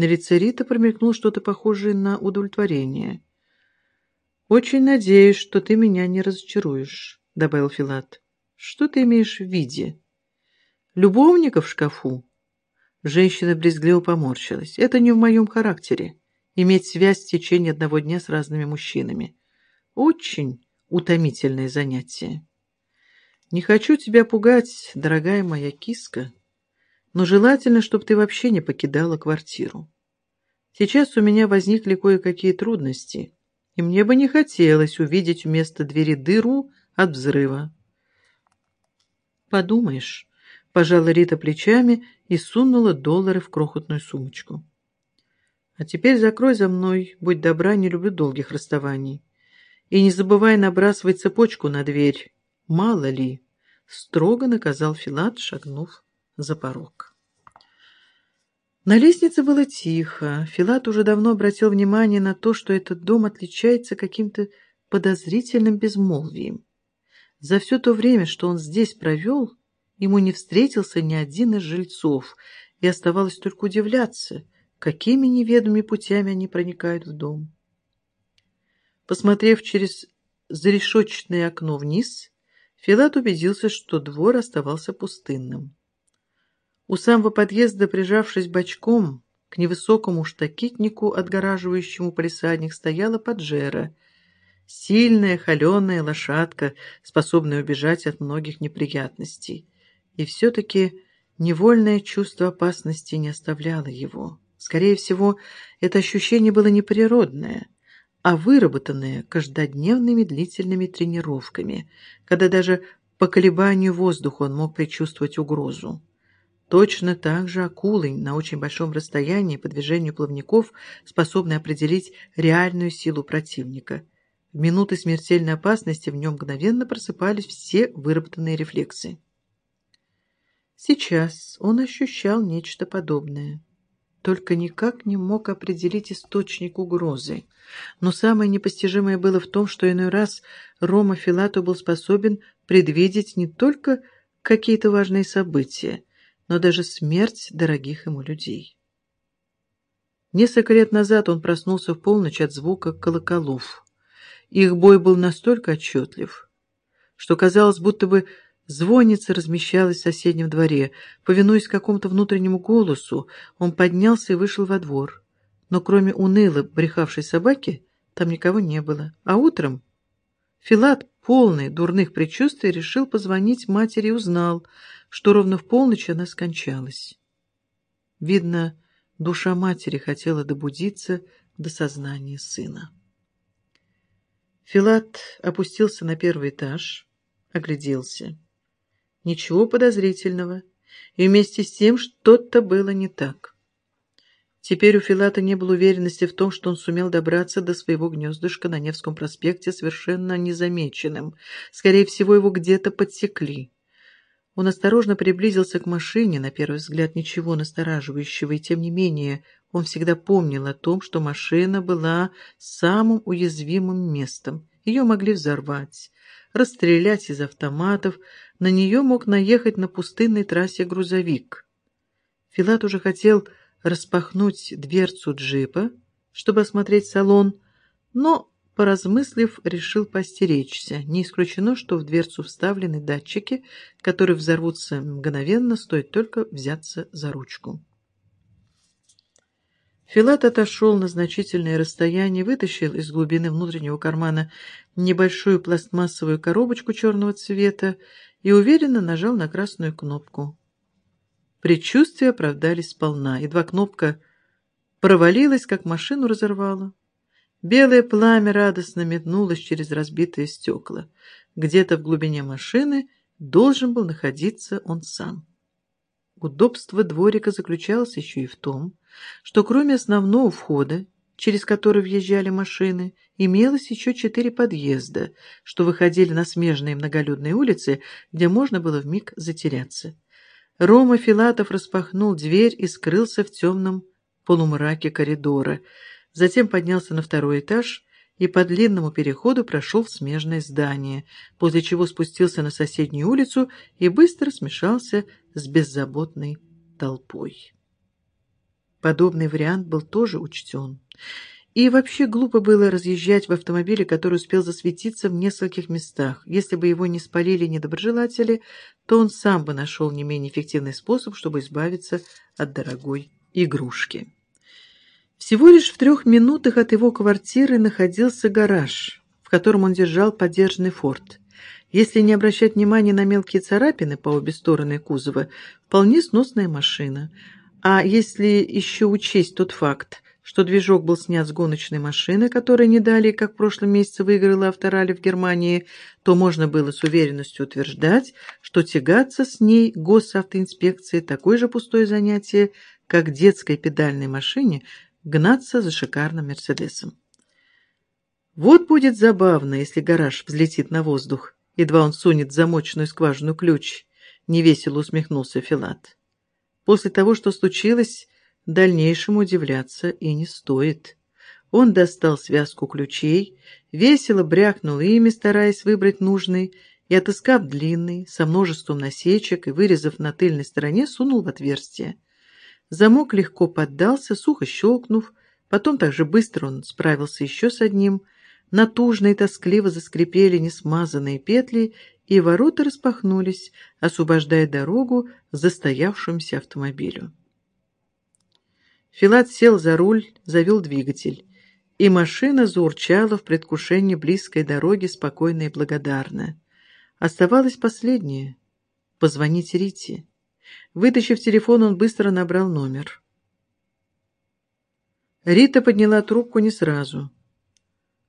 На лице Риты промелькнуло что-то похожее на удовлетворение. «Очень надеюсь, что ты меня не разочаруешь», — добавил Филат. «Что ты имеешь в виде? Любовника в шкафу?» Женщина брезгливо поморщилась. «Это не в моем характере. Иметь связь в течение одного дня с разными мужчинами. Очень утомительное занятие. Не хочу тебя пугать, дорогая моя киска, но желательно, чтобы ты вообще не покидала квартиру. Сейчас у меня возникли кое-какие трудности» и мне бы не хотелось увидеть вместо двери дыру от взрыва. «Подумаешь», — пожала Рита плечами и сунула доллары в крохотную сумочку. «А теперь закрой за мной, будь добра, не люблю долгих расставаний. И не забывай набрасывать цепочку на дверь. Мало ли», — строго наказал Филат, шагнув за порог. На лестнице было тихо. Филат уже давно обратил внимание на то, что этот дом отличается каким-то подозрительным безмолвием. За все то время, что он здесь провел, ему не встретился ни один из жильцов, и оставалось только удивляться, какими неведомыми путями они проникают в дом. Посмотрев через зарешочное окно вниз, Филат убедился, что двор оставался пустынным. У самого подъезда, прижавшись бочком к невысокому штакетнику, отгораживающему полисадник, стояла поджера. Сильная, холеная лошадка, способная убежать от многих неприятностей. И все-таки невольное чувство опасности не оставляло его. Скорее всего, это ощущение было не природное, а выработанное каждодневными длительными тренировками, когда даже по колебанию воздуха он мог предчувствовать угрозу. Точно так же акулы на очень большом расстоянии по движению плавников способны определить реальную силу противника. В минуты смертельной опасности в нем мгновенно просыпались все выработанные рефлексы. Сейчас он ощущал нечто подобное. Только никак не мог определить источник угрозы. Но самое непостижимое было в том, что иной раз Рома Филату был способен предвидеть не только какие-то важные события, но даже смерть дорогих ему людей. Несколько лет назад он проснулся в полночь от звука колоколов. Их бой был настолько отчетлив, что казалось, будто бы звонница размещалась в соседнем дворе. Повинуясь какому-то внутреннему голосу, он поднялся и вышел во двор. Но кроме уныло брехавшей собаки, там никого не было. А утром Филат, полный дурных предчувствий, решил позвонить матери и узнал, что ровно в полночь она скончалась. Видно, душа матери хотела добудиться до сознания сына. Филат опустился на первый этаж, огляделся. Ничего подозрительного, и вместе с тем что-то было не так. Теперь у Филата не было уверенности в том, что он сумел добраться до своего гнездышка на Невском проспекте совершенно незамеченным. Скорее всего, его где-то подсекли. Он осторожно приблизился к машине, на первый взгляд ничего настораживающего, и тем не менее он всегда помнил о том, что машина была самым уязвимым местом. Ее могли взорвать, расстрелять из автоматов, на нее мог наехать на пустынной трассе грузовик. Филат уже хотел распахнуть дверцу джипа, чтобы осмотреть салон, но поразмыслив, решил постеречься. Не исключено, что в дверцу вставлены датчики, которые взорвутся мгновенно, стоит только взяться за ручку. Филат отошел на значительное расстояние, вытащил из глубины внутреннего кармана небольшую пластмассовую коробочку черного цвета и уверенно нажал на красную кнопку. Предчувствия оправдались сполна. Едва кнопка провалилась, как машину разорвала. Белое пламя радостно метнулось через разбитые стекла. Где-то в глубине машины должен был находиться он сам. Удобство дворика заключалось еще и в том, что кроме основного входа, через который въезжали машины, имелось еще четыре подъезда, что выходили на смежные многолюдные улицы, где можно было вмиг затеряться. Рома Филатов распахнул дверь и скрылся в темном полумраке коридора — затем поднялся на второй этаж и по длинному переходу прошел в смежное здание, после чего спустился на соседнюю улицу и быстро смешался с беззаботной толпой. Подобный вариант был тоже учтен. И вообще глупо было разъезжать в автомобиле, который успел засветиться в нескольких местах. Если бы его не спалили недоброжелатели, то он сам бы нашел не менее эффективный способ, чтобы избавиться от дорогой игрушки. Всего лишь в трех минутах от его квартиры находился гараж, в котором он держал подержанный форт. Если не обращать внимания на мелкие царапины по обе стороны кузова, вполне сносная машина. А если еще учесть тот факт, что движок был снят с гоночной машины, которая не далее, как в прошлом месяце выиграла авторали в Германии, то можно было с уверенностью утверждать, что тягаться с ней госавтоинспекции такое же пустое занятие, как детской педальной машине гнаться за шикарным Мерседесом. Вот будет забавно, если гараж взлетит на воздух, едва он сунет замочную скважину ключ, невесело усмехнулся Филат. После того, что случилось, дальнейшему удивляться и не стоит. Он достал связку ключей, весело брякнул ими, стараясь выбрать нужный, и, отыскав длинный, со множеством насечек и вырезав на тыльной стороне, сунул в отверстие. Замок легко поддался, сухо щелкнув, потом так же быстро он справился еще с одним, натужно и тоскливо заскрипели несмазанные петли, и ворота распахнулись, освобождая дорогу застоявшемуся автомобилю. Филат сел за руль, завел двигатель, и машина заурчала в предвкушении близкой дороги спокойно и благодарно. Оставалось последнее — позвонить Рите. Вытащив телефон, он быстро набрал номер. Рита подняла трубку не сразу.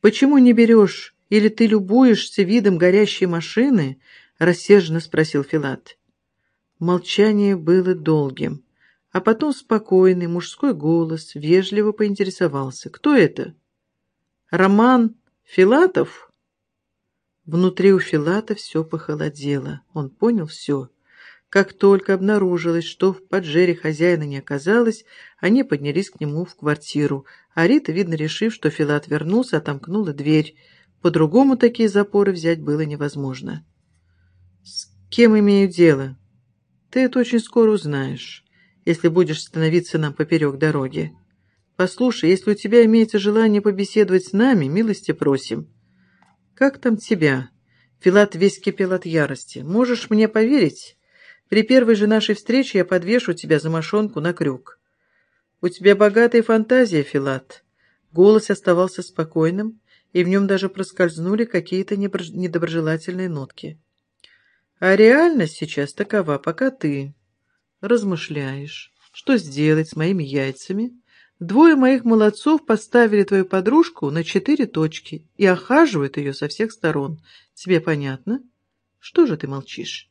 «Почему не берешь? Или ты любуешься видом горящей машины?» — рассерженно спросил Филат. Молчание было долгим. А потом спокойный мужской голос вежливо поинтересовался. «Кто это?» «Роман Филатов?» Внутри у Филата все похолодело. Он понял все. Как только обнаружилось, что в поджере хозяина не оказалось, они поднялись к нему в квартиру, а Рита, видно, решив, что Филат вернулся, отомкнула дверь. По-другому такие запоры взять было невозможно. «С кем имею дело?» «Ты это очень скоро узнаешь» если будешь становиться нам поперек дороги. Послушай, если у тебя имеется желание побеседовать с нами, милости просим. Как там тебя? Филат весь кипел от ярости. Можешь мне поверить? При первой же нашей встрече я подвешу тебя за мошонку на крюк. У тебя богатая фантазия, Филат. Голос оставался спокойным, и в нем даже проскользнули какие-то недоброжелательные нотки. А реальность сейчас такова, пока ты размышляешь, что сделать с моими яйцами. Двое моих молодцов поставили твою подружку на четыре точки и охаживают ее со всех сторон. Тебе понятно? Что же ты молчишь?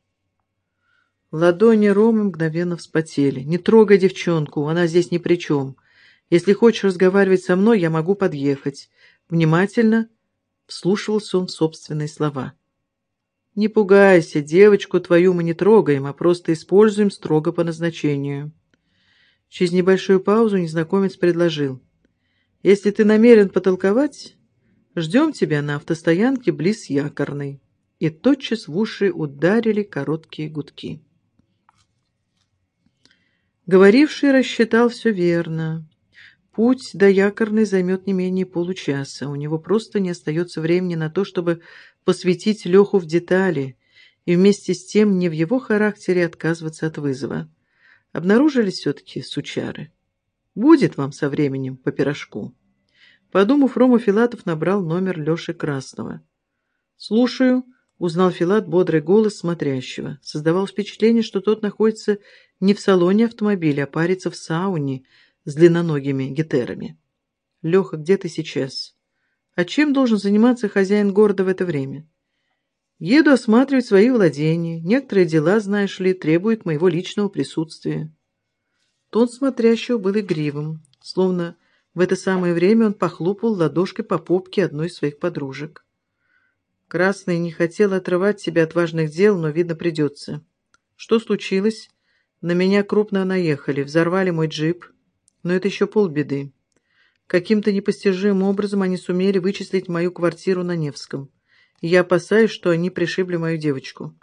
Ладони Ромы мгновенно вспотели. «Не трогай девчонку, она здесь ни при чем. Если хочешь разговаривать со мной, я могу подъехать». Внимательно вслушивался он в собственные слова. «Не пугайся, девочку твою мы не трогаем, а просто используем строго по назначению». Через небольшую паузу незнакомец предложил. «Если ты намерен потолковать, ждем тебя на автостоянке близ Якорной». И тотчас в уши ударили короткие гудки. Говоривший рассчитал все верно. Путь до Якорной займет не менее получаса. У него просто не остается времени на то, чтобы посвятить Леху в детали, и вместе с тем не в его характере отказываться от вызова. Обнаружились все-таки сучары. Будет вам со временем по пирожку. Подумав, Рома Филатов набрал номер Леши Красного. «Слушаю», — узнал Филат бодрый голос смотрящего. Создавал впечатление, что тот находится не в салоне автомобиля, а парится в сауне с длинноногими гетерами. «Леха, где ты сейчас?» А чем должен заниматься хозяин города в это время? Еду осматривать свои владения. Некоторые дела, знаешь ли, требуют моего личного присутствия. Тон смотрящего был игривым, словно в это самое время он похлопал ладошкой по попке одной из своих подружек. Красный не хотел отрывать себя от важных дел, но, видно, придется. Что случилось? На меня крупно наехали, взорвали мой джип. Но это еще полбеды. Каким-то непостижимым образом они сумели вычислить мою квартиру на Невском. Я опасаюсь, что они пришибли мою девочку.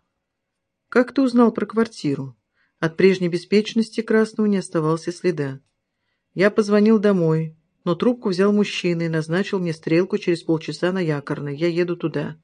Как ты узнал про квартиру? От прежней беспечности Красного не оставался следа. Я позвонил домой, но трубку взял мужчина и назначил мне стрелку через полчаса на якорной. Я еду туда.